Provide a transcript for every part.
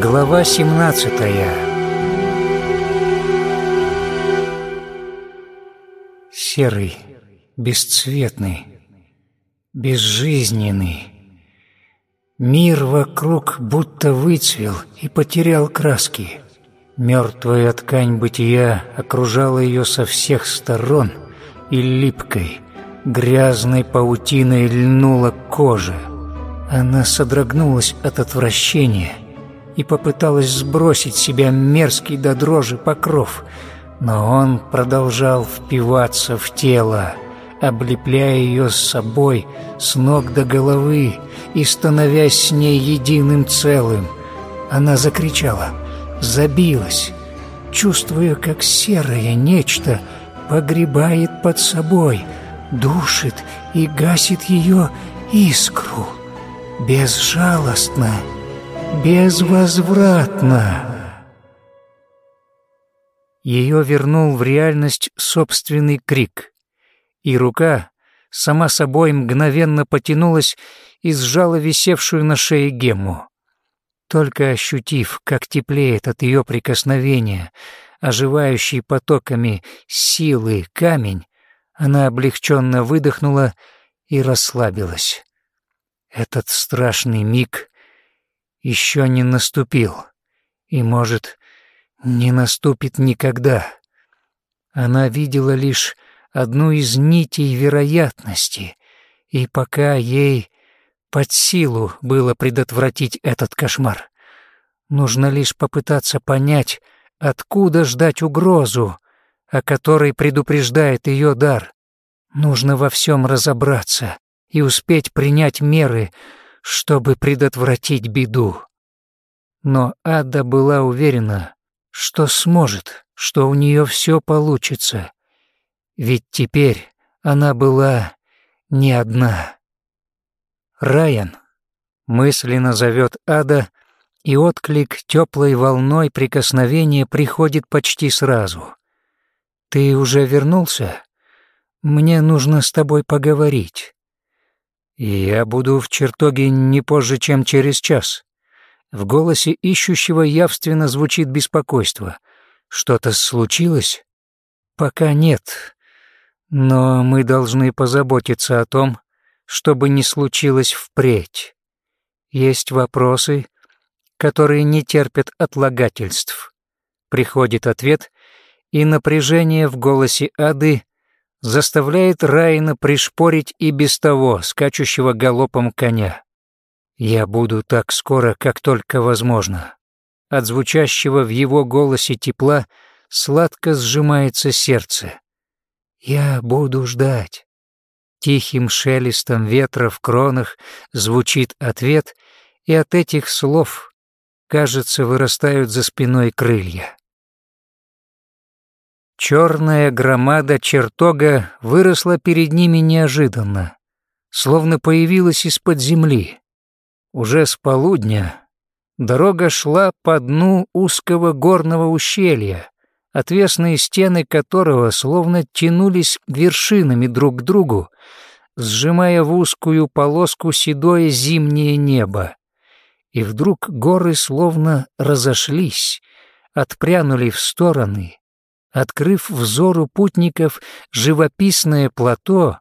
Глава 17 Серый, бесцветный, безжизненный. Мир вокруг будто выцвел и потерял краски. Мертвая ткань бытия окружала ее со всех сторон и липкой, грязной паутиной льнула кожа. Она содрогнулась от отвращения и попыталась сбросить себя мерзкий до дрожи покров, но он продолжал впиваться в тело, облепляя ее с собой с ног до головы и становясь с ней единым целым. Она закричала — забилась, чувствуя, как серое нечто погребает под собой, душит и гасит ее искру. Безжалостно, безвозвратно. Ее вернул в реальность собственный крик, и рука сама собой мгновенно потянулась и сжала висевшую на шее гемму. Только ощутив, как теплеет от ее прикосновения, оживающий потоками силы камень, она облегченно выдохнула и расслабилась. Этот страшный миг еще не наступил и, может, не наступит никогда. Она видела лишь одну из нитей вероятности, и пока ей под силу было предотвратить этот кошмар. Нужно лишь попытаться понять, откуда ждать угрозу, о которой предупреждает ее дар. Нужно во всем разобраться и успеть принять меры, чтобы предотвратить беду. Но Ада была уверена, что сможет, что у нее все получится. Ведь теперь она была не одна. Райан мысленно зовет Ада, и отклик теплой волной прикосновения приходит почти сразу. «Ты уже вернулся? Мне нужно с тобой поговорить». «Я буду в чертоге не позже, чем через час». В голосе ищущего явственно звучит беспокойство. «Что-то случилось?» «Пока нет. Но мы должны позаботиться о том, чтобы не случилось впредь. Есть вопросы, которые не терпят отлагательств. Приходит ответ, и напряжение в голосе Ады заставляет Райна пришпорить и без того скачущего галопом коня. «Я буду так скоро, как только возможно». От звучащего в его голосе тепла сладко сжимается сердце. «Я буду ждать». Тихим шелестом ветра в кронах звучит ответ, и от этих слов, кажется, вырастают за спиной крылья. Черная громада чертога выросла перед ними неожиданно, словно появилась из-под земли. Уже с полудня дорога шла по дну узкого горного ущелья, отвесные стены которого словно тянулись вершинами друг к другу, сжимая в узкую полоску седое зимнее небо. И вдруг горы словно разошлись, отпрянули в стороны, открыв взору путников живописное плато,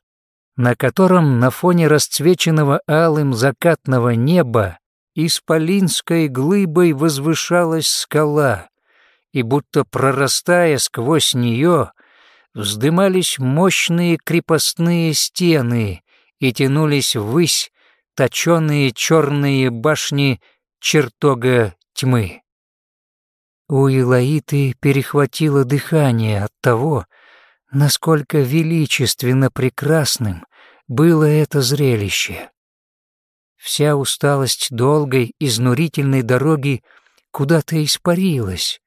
на котором на фоне расцвеченного алым закатного неба исполинской глыбой возвышалась скала, и будто прорастая сквозь нее, вздымались мощные крепостные стены и тянулись ввысь точеные черные башни чертога тьмы. У Илаиты перехватило дыхание от того, насколько величественно прекрасным было это зрелище. Вся усталость долгой, изнурительной дороги куда-то испарилась,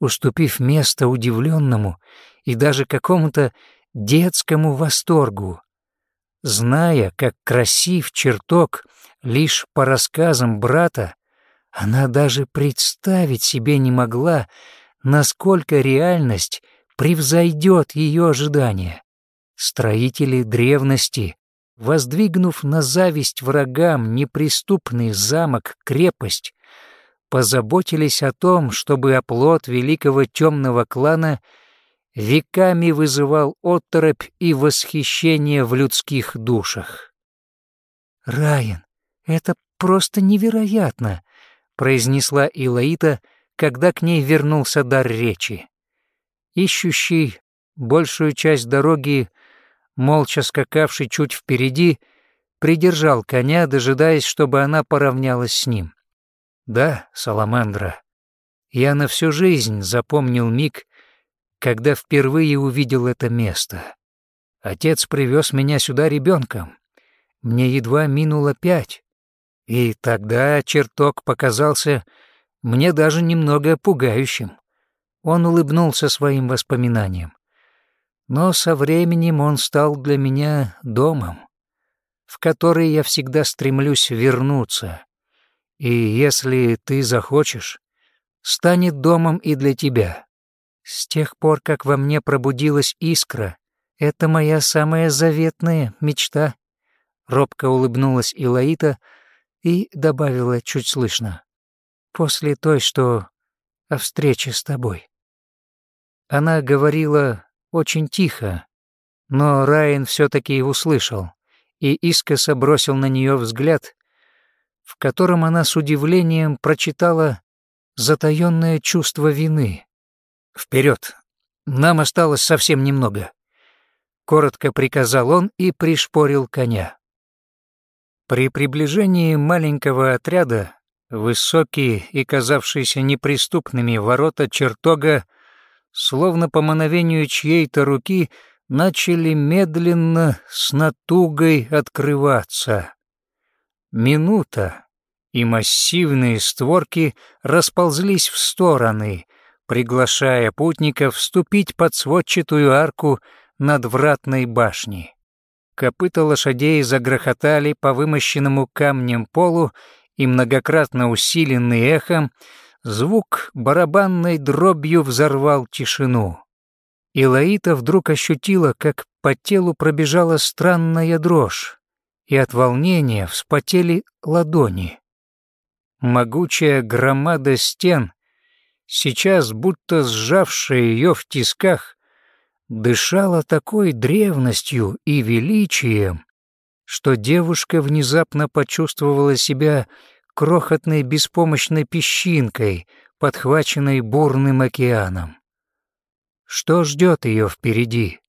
уступив место удивленному и даже какому-то детскому восторгу. Зная, как красив чертог лишь по рассказам брата, она даже представить себе не могла, насколько реальность превзойдет ее ожидания. Строители древности, воздвигнув на зависть врагам неприступный замок-крепость, позаботились о том, чтобы оплот великого темного клана веками вызывал оторопь и восхищение в людских душах. «Райан, это просто невероятно!» — произнесла Илаита, когда к ней вернулся дар речи. Ищущий большую часть дороги, молча скакавший чуть впереди, придержал коня, дожидаясь, чтобы она поравнялась с ним. Да, Саламандра, я на всю жизнь запомнил миг, когда впервые увидел это место. Отец привез меня сюда ребенком. Мне едва минуло пять. И тогда чертог показался мне даже немного пугающим. Он улыбнулся своим воспоминаниям. Но со временем он стал для меня домом, в который я всегда стремлюсь вернуться. И если ты захочешь, станет домом и для тебя. С тех пор, как во мне пробудилась искра, это моя самая заветная мечта. Робко улыбнулась Илаита и добавила чуть слышно. После той, что о встрече с тобой. Она говорила очень тихо, но Райан все-таки услышал и искоса бросил на нее взгляд, в котором она с удивлением прочитала затаённое чувство вины. «Вперед! Нам осталось совсем немного!» Коротко приказал он и пришпорил коня. При приближении маленького отряда высокие и казавшиеся неприступными ворота чертога, словно по мановению чьей-то руки, начали медленно с натугой открываться. Минута, и массивные створки расползлись в стороны, приглашая путников вступить под сводчатую арку надвратной башни. Копыта лошадей загрохотали по вымощенному камнем полу, и многократно усиленный эхом, звук барабанной дробью взорвал тишину. Илаита вдруг ощутила, как по телу пробежала странная дрожь и от волнения вспотели ладони. Могучая громада стен, сейчас будто сжавшая ее в тисках, дышала такой древностью и величием, что девушка внезапно почувствовала себя крохотной беспомощной песчинкой, подхваченной бурным океаном. Что ждет ее впереди?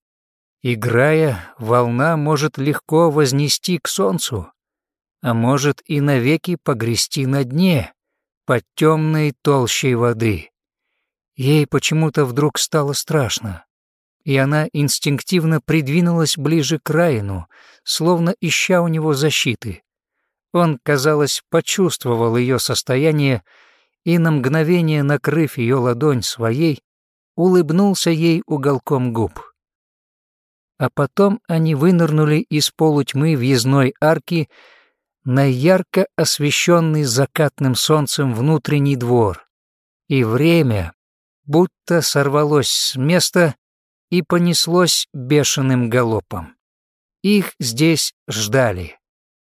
Играя, волна может легко вознести к солнцу, а может и навеки погрести на дне, под темной толщей воды. Ей почему-то вдруг стало страшно, и она инстинктивно придвинулась ближе к Райну, словно ища у него защиты. Он, казалось, почувствовал ее состояние и на мгновение, накрыв ее ладонь своей, улыбнулся ей уголком губ а потом они вынырнули из полутьмы въездной арки на ярко освещенный закатным солнцем внутренний двор. И время будто сорвалось с места и понеслось бешеным галопом. Их здесь ждали.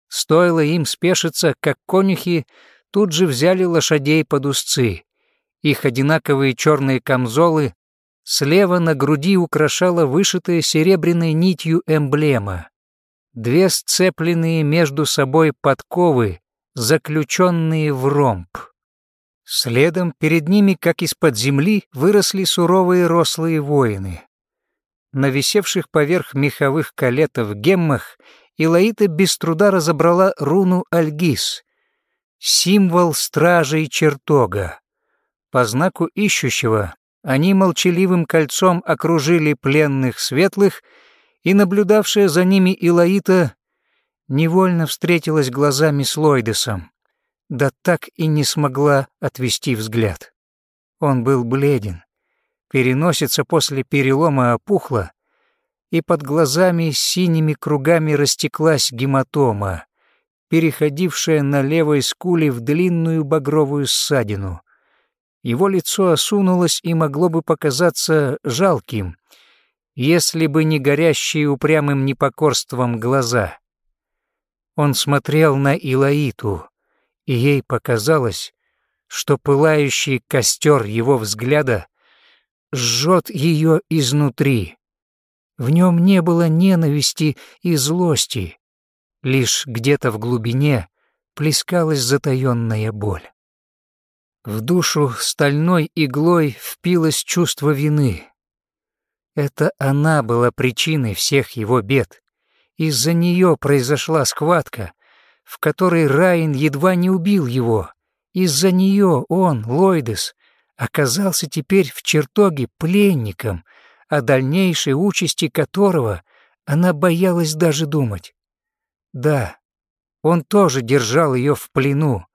Стоило им спешиться, как конюхи тут же взяли лошадей под узцы. Их одинаковые черные камзолы Слева на груди украшала вышитая серебряной нитью эмблема. Две сцепленные между собой подковы, заключенные в ромб. Следом перед ними, как из-под земли, выросли суровые рослые воины. На висевших поверх меховых калетов геммах Илаита без труда разобрала руну Альгис, символ стражей чертога. По знаку ищущего они молчаливым кольцом окружили пленных светлых, и наблюдавшая за ними Илаита невольно встретилась глазами с Лойдесом, да так и не смогла отвести взгляд. Он был бледен, переносица после перелома опухла, и под глазами синими кругами растеклась гематома, переходившая на левой скуле в длинную багровую ссадину. Его лицо осунулось и могло бы показаться жалким, если бы не горящие упрямым непокорством глаза. Он смотрел на Илаиту, и ей показалось, что пылающий костер его взгляда жжет ее изнутри. В нем не было ненависти и злости, лишь где-то в глубине плескалась затаённая боль. В душу стальной иглой впилось чувство вины. Это она была причиной всех его бед. Из-за нее произошла схватка, в которой Райан едва не убил его. Из-за нее он, Лойдес, оказался теперь в чертоге пленником, о дальнейшей участи которого она боялась даже думать. Да, он тоже держал ее в плену,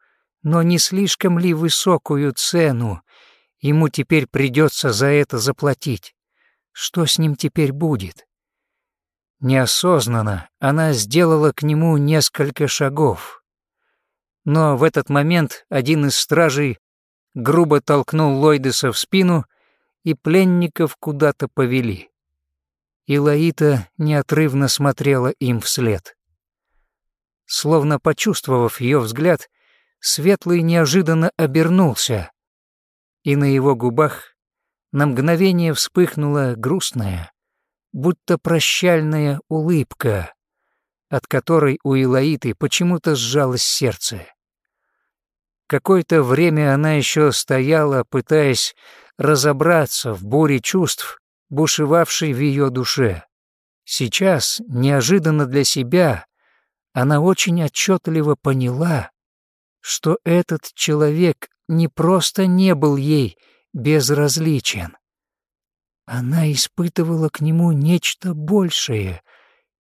но не слишком ли высокую цену ему теперь придется за это заплатить? Что с ним теперь будет? Неосознанно она сделала к нему несколько шагов. Но в этот момент один из стражей грубо толкнул Лойдеса в спину, и пленников куда-то повели. И Лаита неотрывно смотрела им вслед. Словно почувствовав ее взгляд, Светлый неожиданно обернулся, и на его губах на мгновение вспыхнула грустная, будто прощальная улыбка, от которой у Илаиты почему-то сжалось сердце. Какое-то время она еще стояла, пытаясь разобраться в буре чувств, бушевавшей в ее душе. Сейчас, неожиданно для себя, она очень отчетливо поняла, что этот человек не просто не был ей безразличен. Она испытывала к нему нечто большее,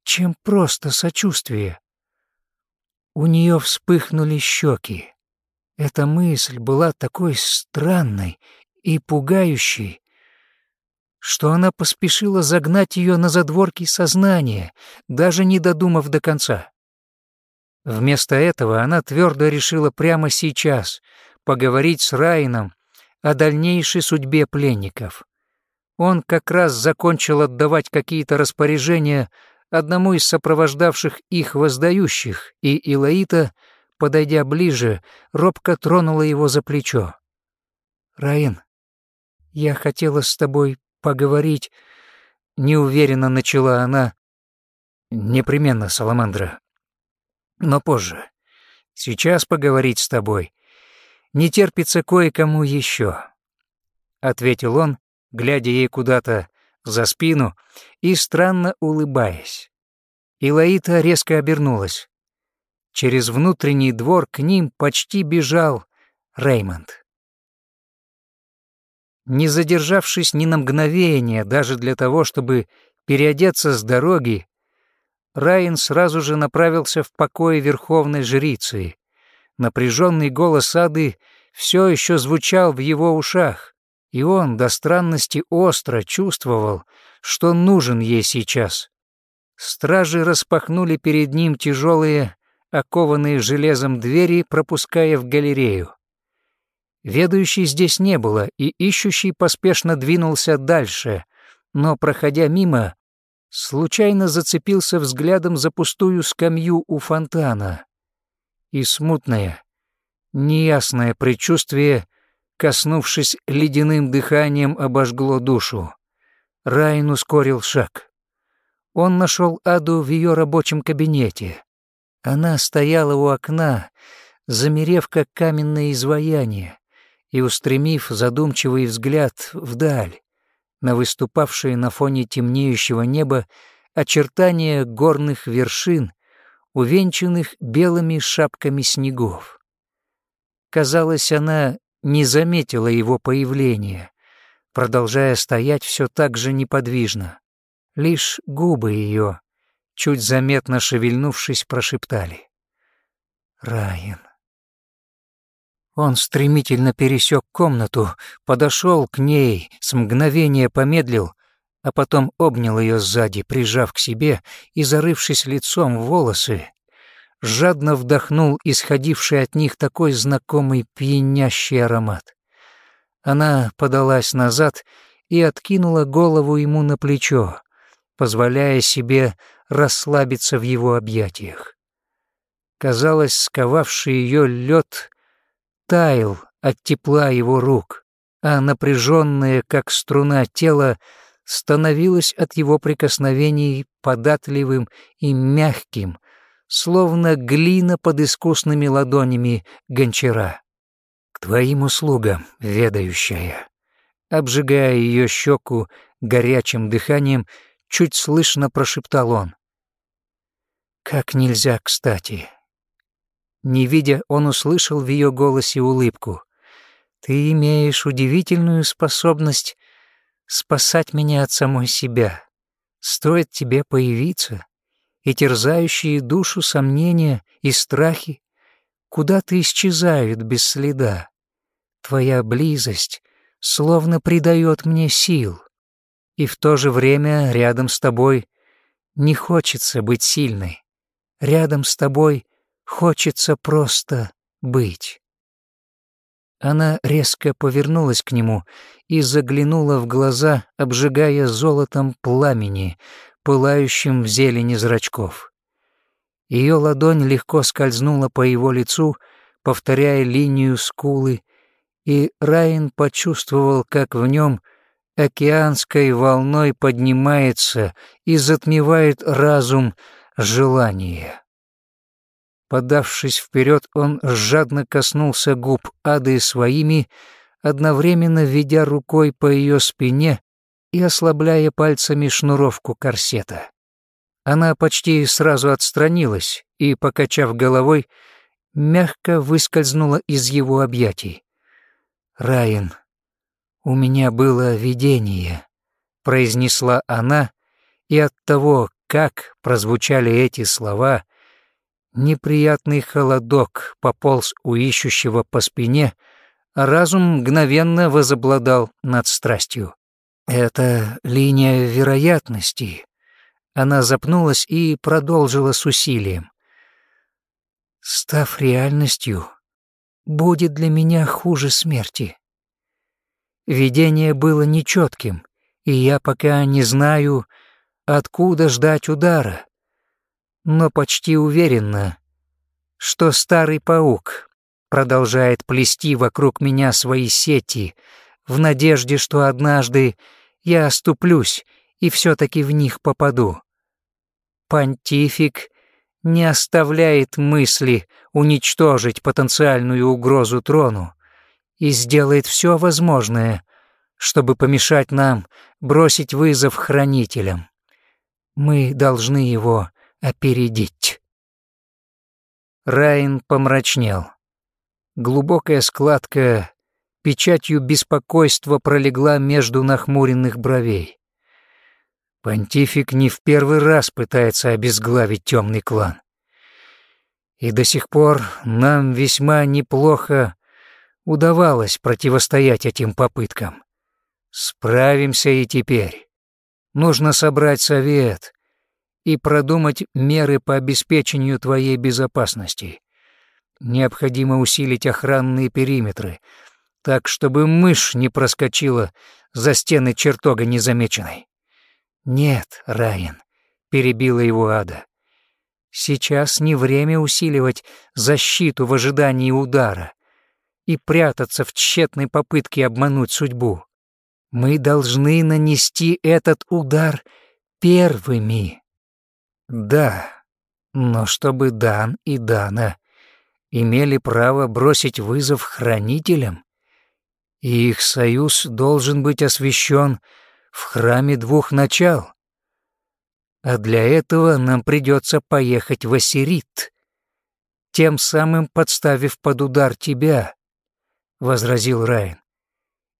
чем просто сочувствие. У нее вспыхнули щеки. Эта мысль была такой странной и пугающей, что она поспешила загнать ее на задворки сознания, даже не додумав до конца. Вместо этого она твердо решила прямо сейчас поговорить с Райаном о дальнейшей судьбе пленников. Он как раз закончил отдавать какие-то распоряжения одному из сопровождавших их воздающих, и Илаита, подойдя ближе, робко тронула его за плечо. «Раин, я хотела с тобой поговорить», — неуверенно начала она. «Непременно, Саламандра, но позже. Сейчас поговорить с тобой не терпится кое-кому еще», — ответил он, глядя ей куда-то за спину и странно улыбаясь. Илаита резко обернулась. Через внутренний двор к ним почти бежал Реймонд. Не задержавшись ни на мгновение даже для того, чтобы переодеться с дороги, Райан сразу же направился в покое верховной жрицы. Напряженный голос Ады все еще звучал в его ушах, и он до странности остро чувствовал, что нужен ей сейчас. Стражи распахнули перед ним тяжелые, окованные железом двери, пропуская в галерею. Ведущий здесь не было, и ищущий поспешно двинулся дальше, но, проходя мимо, случайно зацепился взглядом за пустую скамью у фонтана. И смутное, неясное предчувствие, коснувшись ледяным дыханием, обожгло душу. Райан ускорил шаг. Он нашел Аду в ее рабочем кабинете. Она стояла у окна, замерев как каменное изваяние и устремив задумчивый взгляд вдаль, на выступавшие на фоне темнеющего неба очертания горных вершин, увенчанных белыми шапками снегов. Казалось, она не заметила его появления, продолжая стоять все так же неподвижно. Лишь губы ее, чуть заметно шевельнувшись, прошептали. «Райан». Он стремительно пересек комнату, подошел к ней, с мгновения помедлил, а потом обнял ее сзади, прижав к себе и зарывшись лицом в волосы, жадно вдохнул исходивший от них такой знакомый пьянящий аромат. Она подалась назад и откинула голову ему на плечо, позволяя себе расслабиться в его объятиях. Казалось, сковавший ее лед таял от тепла его рук, а напряженное, как струна тело, становилось от его прикосновений податливым и мягким, словно глина под искусными ладонями гончара. «К твоим услугам, ведающая», обжигая ее щеку горячим дыханием, чуть слышно прошептал он. Как нельзя кстати. Не видя, он услышал в ее голосе улыбку. «Ты имеешь удивительную способность спасать меня от самой себя. Стоит тебе появиться, и терзающие душу сомнения и страхи куда-то исчезают без следа. Твоя близость словно придает мне сил, и в то же время рядом с тобой не хочется быть сильной. Рядом с тобой хочется просто быть. Она резко повернулась к нему и заглянула в глаза, обжигая золотом пламени, пылающим в зелени зрачков. Ее ладонь легко скользнула по его лицу, повторяя линию скулы, и Райан почувствовал, как в нем океанской волной поднимается и затмевает разум желание. Подавшись вперед, он жадно коснулся губ Ады своими, одновременно ведя рукой по ее спине и ослабляя пальцами шнуровку корсета. Она почти сразу отстранилась и, покачав головой, мягко выскользнула из его объятий. «Райан, у меня было видение», — произнесла она, и от того, как прозвучали эти слова, неприятный холодок пополз у ищущего по спине, а разум мгновенно возобладал над страстью. «Это линия вероятности». Она запнулась и продолжила с усилием. «Став реальностью, будет для меня хуже смерти. Видение было нечетким, и я пока не знаю, откуда ждать удара, но почти уверенно, что старый паук продолжает плести вокруг меня свои сети в надежде, что однажды я оступлюсь и все-таки в них попаду. Понтифик не оставляет мысли уничтожить потенциальную угрозу трону и сделает все возможное, чтобы помешать нам бросить вызов хранителям. Мы должны его опередить. Райн помрачнел. Глубокая складка печатью беспокойства пролегла между нахмуренных бровей. Понтифик не в первый раз пытается обезглавить темный клан. И до сих пор нам весьма неплохо удавалось противостоять этим попыткам. Справимся и теперь. Нужно собрать совет и продумать меры по обеспечению твоей безопасности. Необходимо усилить охранные периметры, так, чтобы мышь не проскочила за стены чертога незамеченной. «Нет, Райан», — перебила его Ада. «Сейчас не время усиливать защиту в ожидании удара и прятаться в тщетной попытке обмануть судьбу. Мы должны нанести этот удар первыми. Да, но чтобы Дан и Дана имели право бросить вызов хранителям, и их союз должен быть освящен в храме двух начал. А для этого нам придется поехать в Ассирит, тем самым подставив под удар тебя, — возразил Райан.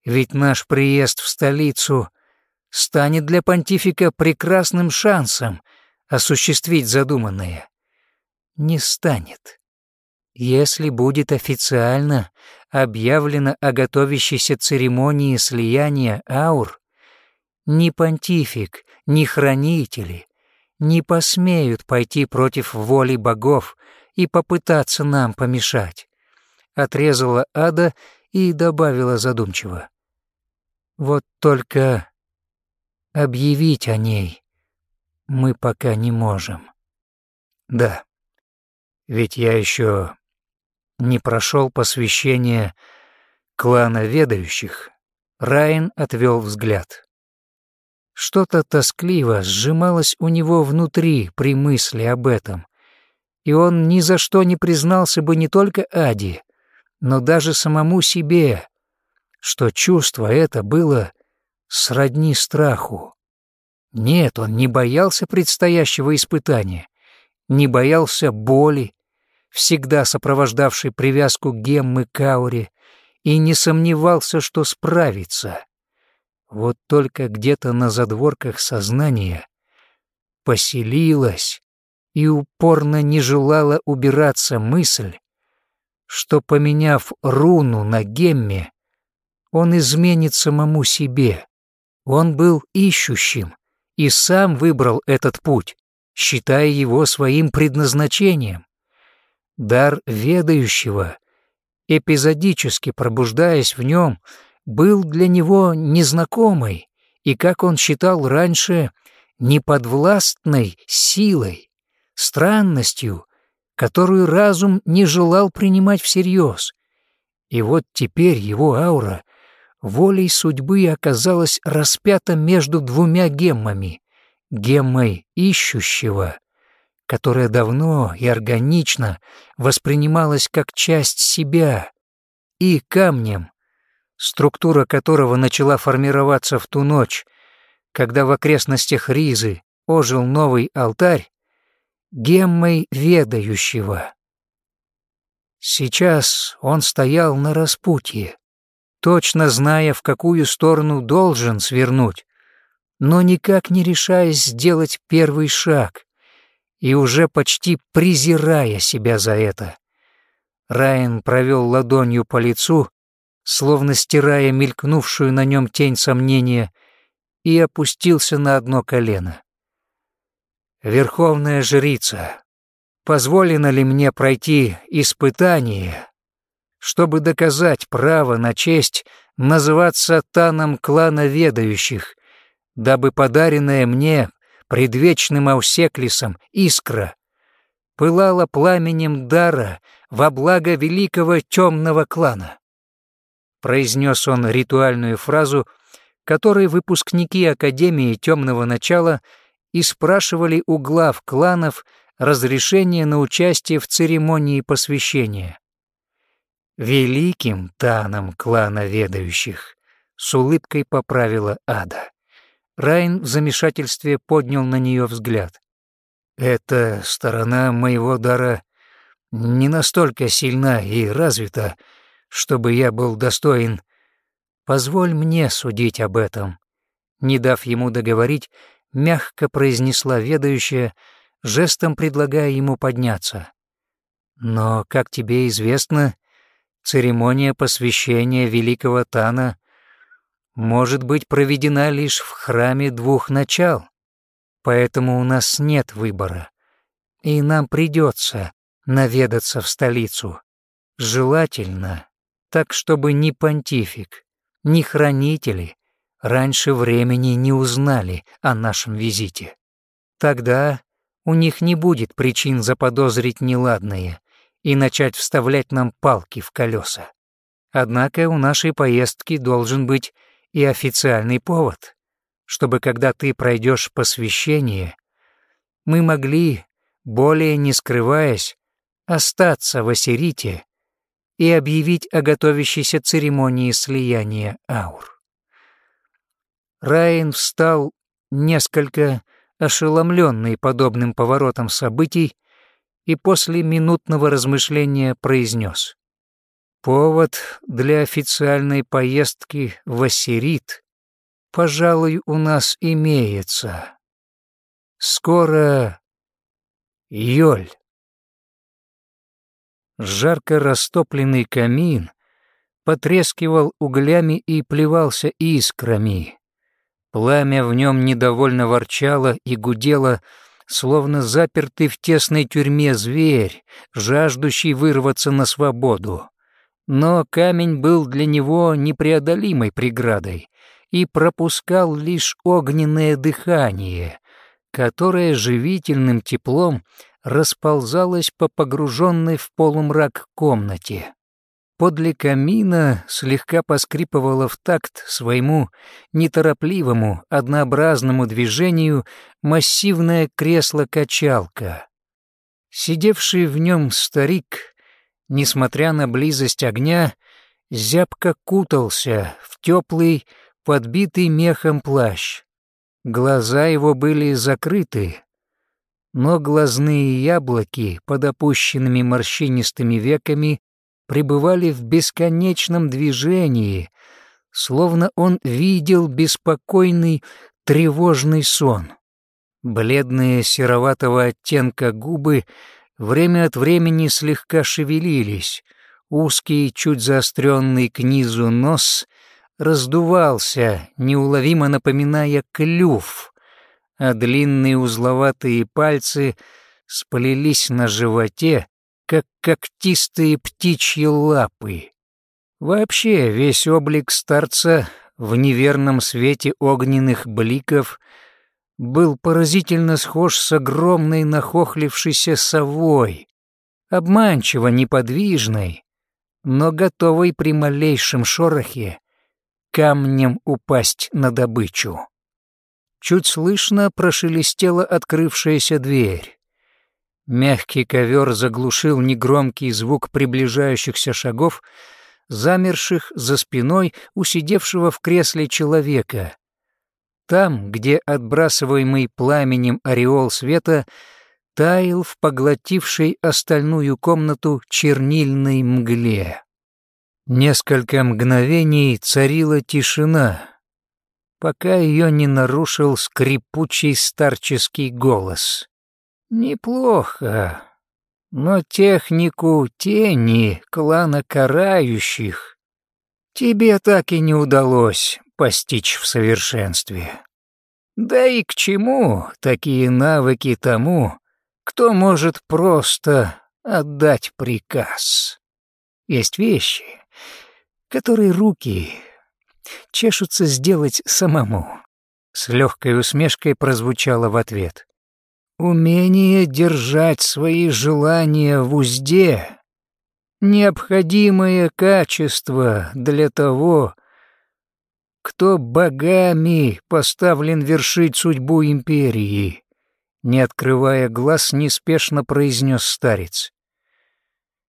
Ведь наш приезд в столицу станет для понтифика прекрасным шансом осуществить задуманное. Не станет. Если будет официально объявлено о готовящейся церемонии слияния аур, ни понтифик, ни хранители не посмеют пойти против воли богов и попытаться нам помешать. Отрезала Ада и добавила задумчиво. Вот только объявить о ней мы пока не можем. Да, ведь я еще не прошел посвящение клана ведающих, Райан отвел взгляд. Что-то тоскливо сжималось у него внутри при мысли об этом, и он ни за что не признался бы не только Ади, но даже самому себе, что чувство это было сродни страху. Нет, он не боялся предстоящего испытания, не боялся боли, всегда сопровождавшей привязку Геммы к ауре, и не сомневался, что справится. Вот только где-то на задворках сознания поселилась и упорно не желала убираться мысль, что, поменяв руну на гемме, он изменит самому себе. Он был ищущим и сам выбрал этот путь, считая его своим предназначением. Дар ведающего, эпизодически пробуждаясь в нем, был для него незнакомой и, как он считал раньше, неподвластной силой, странностью, которую разум не желал принимать всерьез. И вот теперь его аура волей судьбы оказалась распята между двумя геммами — геммой ищущего, которая давно и органично воспринималась как часть себя, и камнем, структура которого начала формироваться в ту ночь, когда в окрестностях Ризы ожил новый алтарь, геммой ведающего. Сейчас он стоял на распутье, точно зная, в какую сторону должен свернуть, но никак не решаясь сделать первый шаг и уже почти презирая себя за это. Райан провел ладонью по лицу, словно стирая мелькнувшую на нем тень сомнения, и опустился на одно колено. «Верховная жрица, позволено ли мне пройти испытание, чтобы доказать право на честь называться таном клана ведающих, дабы подаренная мне предвечным Аусеклисом искра пылала пламенем дара во благо великого темного клана? Произнес он ритуальную фразу, которой выпускники Академии Темного Начала и спрашивали у глав кланов разрешение на участие в церемонии посвящения. «Великим таном клана ведающих», — с улыбкой поправила Ада. Райн в замешательстве поднял на нее взгляд. «Эта сторона моего дара не настолько сильна и развита, чтобы я был достоин. Позволь мне судить об этом». Не дав ему договорить, мягко произнесла ведающая, жестом предлагая ему подняться. «Но, как тебе известно, церемония посвящения великого Тана может быть проведена лишь в храме двух начал, поэтому у нас нет выбора, и нам придется наведаться в столицу. Желательно так чтобы ни понтифик, ни хранители раньше времени не узнали о нашем визите. Тогда у них не будет причин заподозрить неладное и начать вставлять нам палки в колеса. Однако у нашей поездки должен быть и официальный повод, чтобы когда ты пройдешь посвящение, мы могли, более не скрываясь, остаться в Ассирите и объявить о готовящейся церемонии слияния аур. Райан встал несколько ошеломленный подобным поворотом событий и после минутного размышления произнес. «Повод для официальной поездки в Ассирит, пожалуй, у нас имеется. Скоро Йоль». Жарко растопленный камин потрескивал углями и плевался искрами. Пламя в нем недовольно ворчало и гудело, словно запертый в тесной тюрьме зверь, жаждущий вырваться на свободу. Но камень был для него непреодолимой преградой и пропускал лишь огненное дыхание, которое живительным теплом расползалась по погруженной в полумрак комнате. Подле камина слегка поскрипывала в такт своему неторопливому, однообразному движению массивное кресло-качалка. Сидевший в нем старик, несмотря на близость огня, зябко кутался в теплый, подбитый мехом плащ. Глаза его были закрыты, но глазные яблоки под опущенными морщинистыми веками пребывали в бесконечном движении, словно он видел беспокойный, тревожный сон. Бледные сероватого оттенка губы время от времени слегка шевелились, узкий, чуть заостренный к низу нос раздувался, неуловимо напоминая клюв — а длинные узловатые пальцы сплелись на животе, как когтистые птичьи лапы. Вообще весь облик старца в неверном свете огненных бликов был поразительно схож с огромной нахохлившейся совой, обманчиво неподвижной, но готовой при малейшем шорохе камнем упасть на добычу. Чуть слышно прошелестела открывшаяся дверь. Мягкий ковер заглушил негромкий звук приближающихся шагов, замерших за спиной усидевшего в кресле человека. Там, где отбрасываемый пламенем ореол света таял в поглотившей остальную комнату чернильной мгле. Несколько мгновений царила тишина — пока ее не нарушил скрипучий старческий голос. «Неплохо, но технику тени клана карающих тебе так и не удалось постичь в совершенстве. Да и к чему такие навыки тому, кто может просто отдать приказ? Есть вещи, которые руки чешутся сделать самому. С легкой усмешкой прозвучало в ответ. Умение держать свои желания в узде — необходимое качество для того, кто богами поставлен вершить судьбу империи, не открывая глаз, неспешно произнес старец.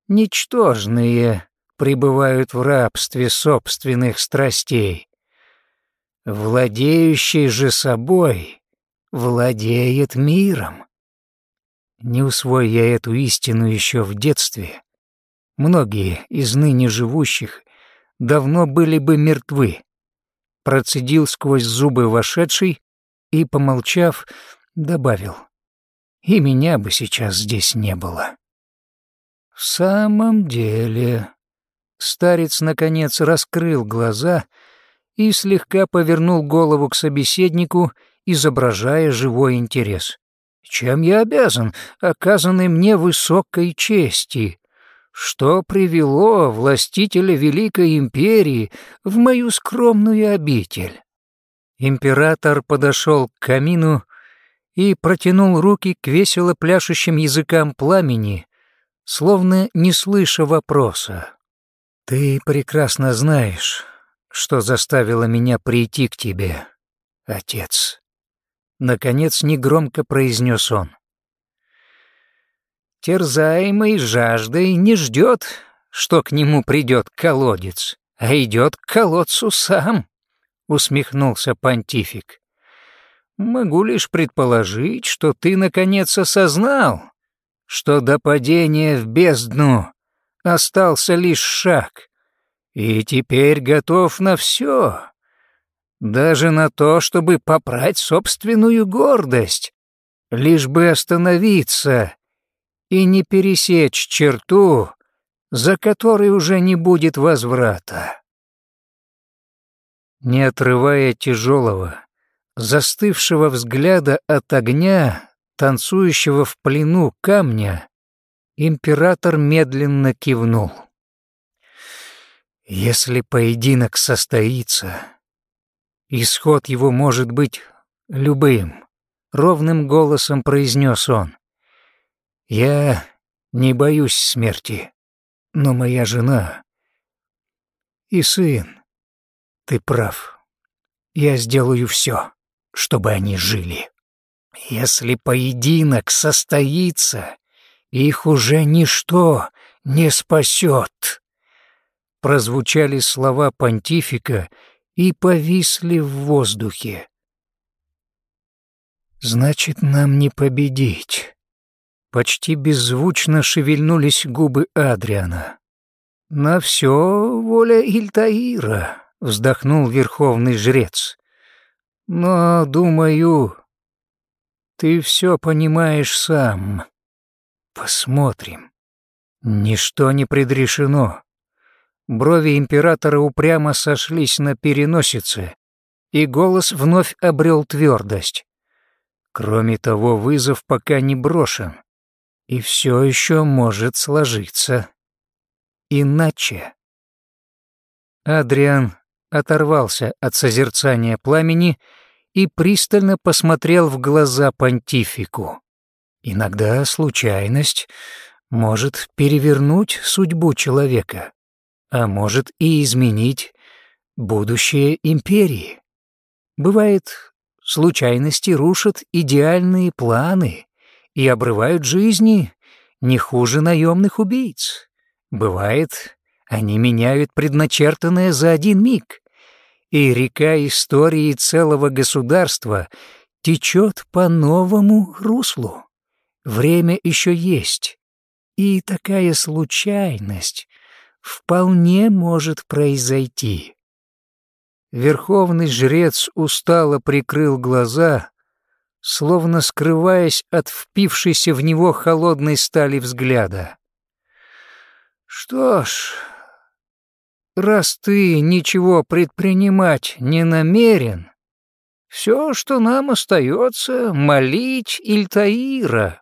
Ничтожные пребывают в рабстве собственных страстей. Владеющий же собой владеет миром. Не усвой я эту истину еще в детстве, многие из ныне живущих давно были бы мертвы. Процедил сквозь зубы вошедший и, помолчав, добавил, и меня бы сейчас здесь не было. В самом деле, Старец, наконец, раскрыл глаза и слегка повернул голову к собеседнику, изображая живой интерес. «Чем я обязан оказанной мне высокой чести? Что привело властителя Великой Империи в мою скромную обитель?» Император подошел к камину и протянул руки к весело пляшущим языкам пламени, словно не слыша вопроса. «Ты прекрасно знаешь, что заставило меня прийти к тебе, отец», — наконец негромко произнес он. «Терзаемый жаждой не ждет, что к нему придет колодец, а идет к колодцу сам», — усмехнулся понтифик. «Могу лишь предположить, что ты наконец осознал, что до падения в бездну остался лишь шаг, и теперь готов на все, даже на то, чтобы попрать собственную гордость, лишь бы остановиться и не пересечь черту, за которой уже не будет возврата. Не отрывая тяжелого, застывшего взгляда от огня, танцующего в плену камня, Император медленно кивнул. «Если поединок состоится, исход его может быть любым», — ровным голосом произнес он. «Я не боюсь смерти, но моя жена И сын, ты прав. Я сделаю все, чтобы они жили. Если поединок состоится, их уже ничто не спасет. Прозвучали слова понтифика и повисли в воздухе. Значит, нам не победить. Почти беззвучно шевельнулись губы Адриана. На все воля Ильтаира, вздохнул верховный жрец. Но, думаю, ты все понимаешь сам. Посмотрим. Ничто не предрешено. Брови императора упрямо сошлись на переносице, и голос вновь обрел твердость. Кроме того, вызов пока не брошен, и все еще может сложиться. Иначе. Адриан оторвался от созерцания пламени и пристально посмотрел в глаза понтифику. Иногда случайность может перевернуть судьбу человека, а может и изменить будущее империи. Бывает, случайности рушат идеальные планы и обрывают жизни не хуже наемных убийц. Бывает, они меняют предначертанное за один миг и река истории целого государства течет по новому руслу. Время еще есть, и такая случайность вполне может произойти. Верховный жрец устало прикрыл глаза, словно скрываясь от впившейся в него холодной стали взгляда. «Что ж, раз ты ничего предпринимать не намерен, все, что нам остается, молить Ильтаира,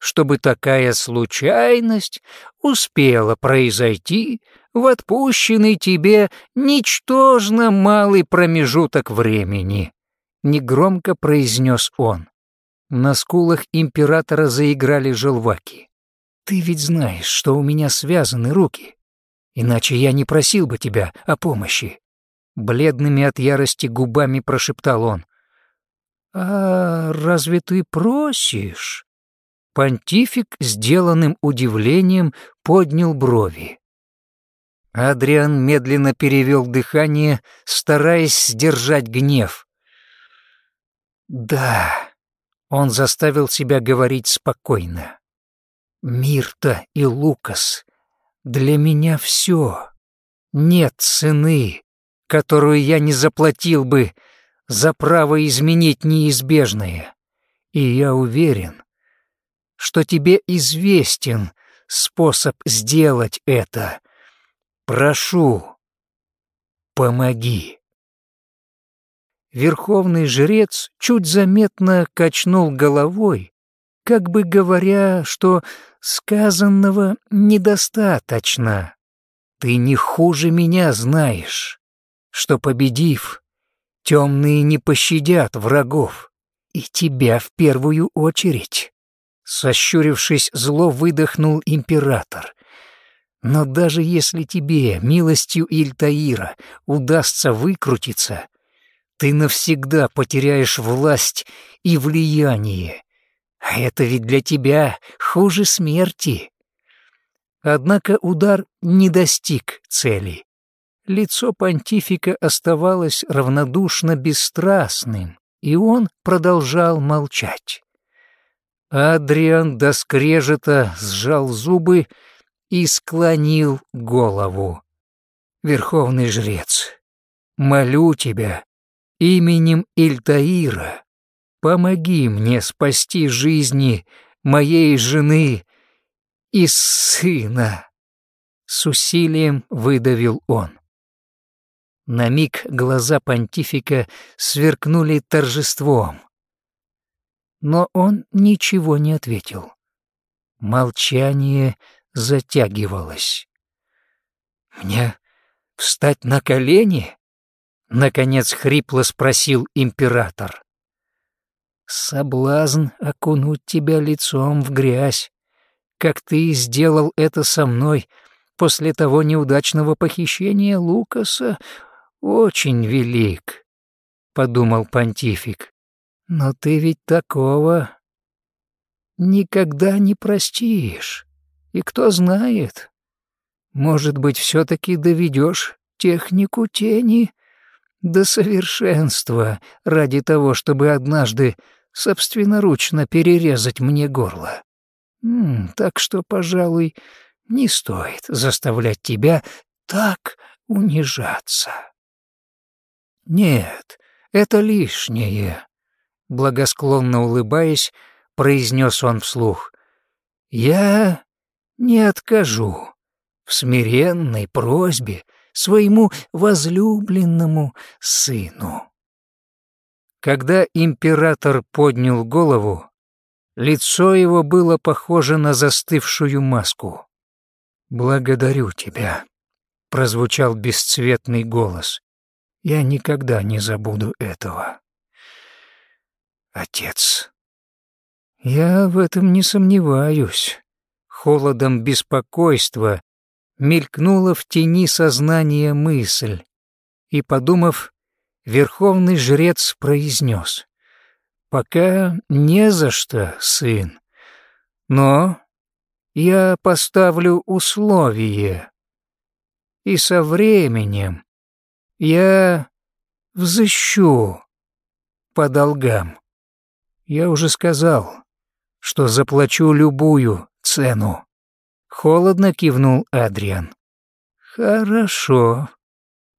чтобы такая случайность успела произойти в отпущенный тебе ничтожно малый промежуток времени», — негромко произнес он. На скулах императора заиграли желваки. «Ты ведь знаешь, что у меня связаны руки. Иначе я не просил бы тебя о помощи. Бледными от ярости губами прошептал он. «А разве ты просишь?» Понтифик, сделанным удивлением, поднял брови. Адриан медленно перевел дыхание, стараясь сдержать гнев. «Да», — он заставил себя говорить спокойно. «Мирта и Лукас для меня все. Нет цены, которую я не заплатил бы за право изменить неизбежное. И я уверен, что тебе известен способ сделать это. Прошу, помоги. Верховный жрец чуть заметно качнул головой, как бы говоря, что сказанного недостаточно. Ты не хуже меня знаешь, что, победив, темные не пощадят врагов, и тебя в первую очередь. Сощурившись, зло выдохнул император. Но даже если тебе, милостью Ильтаира, удастся выкрутиться, ты навсегда потеряешь власть и влияние, а это ведь для тебя хуже смерти. Однако удар не достиг цели. Лицо понтифика оставалось равнодушно бесстрастным, и он продолжал молчать. Адриан до скрежета сжал зубы и склонил голову. «Верховный жрец, молю тебя именем Ильтаира, Помоги мне спасти жизни моей жены и сына!» С усилием выдавил он. На миг глаза понтифика сверкнули торжеством. Но он ничего не ответил. Молчание затягивалось. «Мне встать на колени?» — наконец хрипло спросил император. Соблазн окунуть тебя лицом в грязь, как ты сделал это со мной после того неудачного похищения Лукаса очень велик, — подумал понтифик. Но ты ведь такого никогда не простишь. И кто знает, может быть, все-таки доведешь технику тени до совершенства ради того, чтобы однажды собственноручно перерезать мне горло. М -м, так что, пожалуй, не стоит заставлять тебя так унижаться. Нет, это лишнее, благосклонно улыбаясь, произнес он вслух. Я не откажу в смиренной просьбе своему возлюбленному сыну. Когда император поднял голову, лицо его было похоже на застывшую маску. «Благодарю тебя», — прозвучал бесцветный голос. «Я никогда не забуду этого». «Отец». «Я в этом не сомневаюсь». Холодом беспокойства мелькнула в тени сознания мысль, и, подумав, верховный жрец произнес «Пока не за что, сын, но я поставлю условие, и со временем я взыщу по долгам. Я уже сказал, что заплачу любую цену. Холодно кивнул Адриан. Хорошо.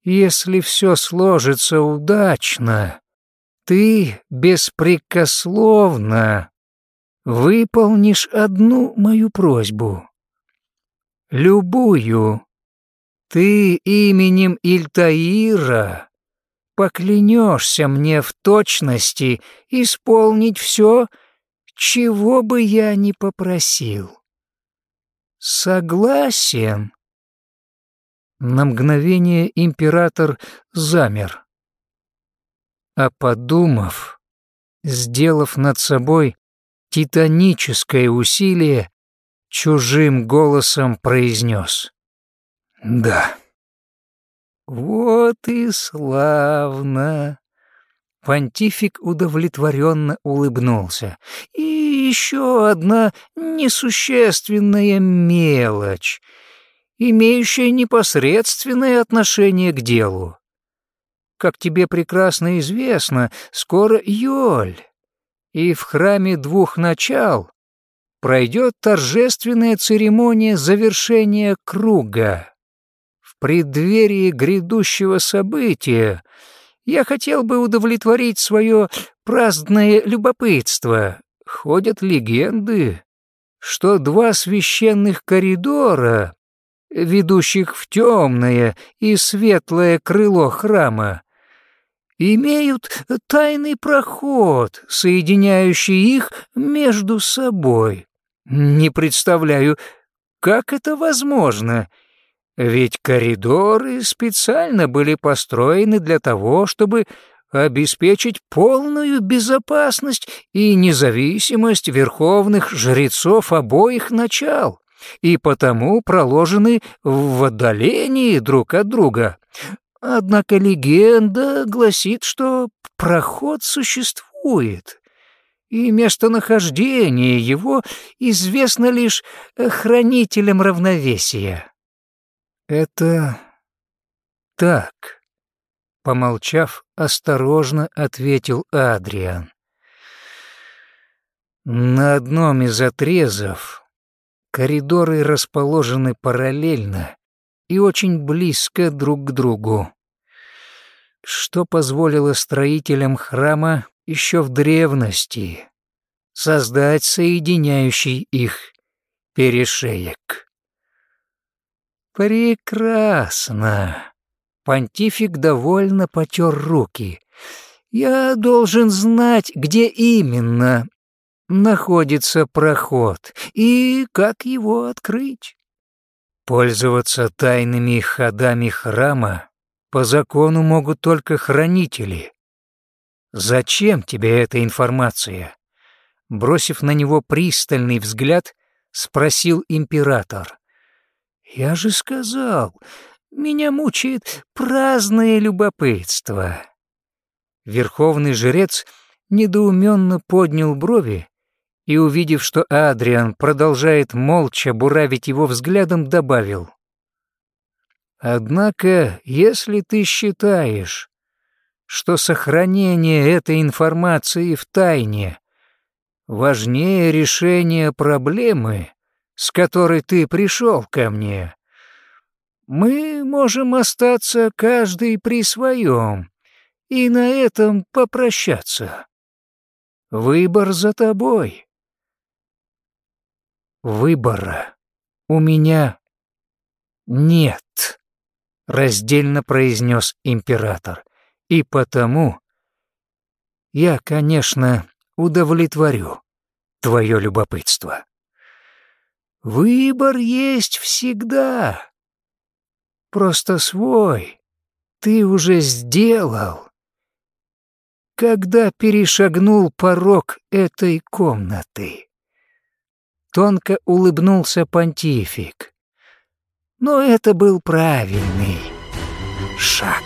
Если все сложится удачно, ты беспрекословно выполнишь одну мою просьбу. Любую. Ты именем Ильтаира поклянешься мне в точности исполнить все, чего бы я ни попросил. Согласен. На мгновение император замер. А подумав, сделав над собой титаническое усилие, чужим голосом произнес. «Да». «Вот и славно!» Понтифик удовлетворенно улыбнулся. «И еще одна несущественная мелочь, имеющая непосредственное отношение к делу. Как тебе прекрасно известно, скоро Йоль, и в храме двух начал пройдет торжественная церемония завершения круга. Преддверии грядущего события я хотел бы удовлетворить свое праздное любопытство. Ходят легенды, что два священных коридора, ведущих в темное и светлое крыло храма, имеют тайный проход, соединяющий их между собой. Не представляю, как это возможно — ведь коридоры специально были построены для того, чтобы обеспечить полную безопасность и независимость верховных жрецов обоих начал, и потому проложены в отдалении друг от друга. Однако легенда гласит, что проход существует, и местонахождение его известно лишь хранителям равновесия. «Это так», — помолчав, осторожно ответил Адриан. На одном из отрезов коридоры расположены параллельно и очень близко друг к другу, что позволило строителям храма еще в древности создать соединяющий их перешеек. «Прекрасно!» Понтифик довольно потер руки. «Я должен знать, где именно находится проход и как его открыть». Пользоваться тайными ходами храма по закону могут только хранители. Зачем тебе эта информация? Бросив на него пристальный взгляд, спросил император. Я же сказал, меня мучает праздное любопытство. Верховный жрец недоуменно поднял брови и, увидев, что Адриан продолжает молча буравить его взглядом, добавил. «Однако, если ты считаешь, что сохранение этой информации в тайне важнее решения проблемы, с которой ты пришел ко мне, мы можем остаться каждый при своем и на этом попрощаться. Выбор за тобой. Выбора у меня нет, раздельно произнес император, и потому я, конечно, удовлетворю твое любопытство. Выбор есть всегда. Просто свой ты уже сделал, когда перешагнул порог этой комнаты. Тонко улыбнулся понтифик. Но это был правильный шаг.